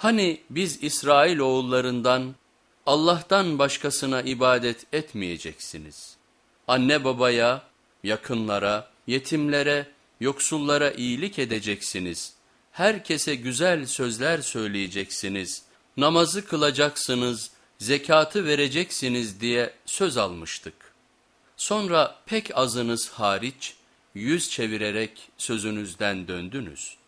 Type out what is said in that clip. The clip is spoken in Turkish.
Hani biz İsrail oğullarından Allah'tan başkasına ibadet etmeyeceksiniz. Anne babaya, yakınlara, yetimlere, yoksullara iyilik edeceksiniz. Herkese güzel sözler söyleyeceksiniz. Namazı kılacaksınız, zekatı vereceksiniz diye söz almıştık. Sonra pek azınız hariç yüz çevirerek sözünüzden döndünüz.''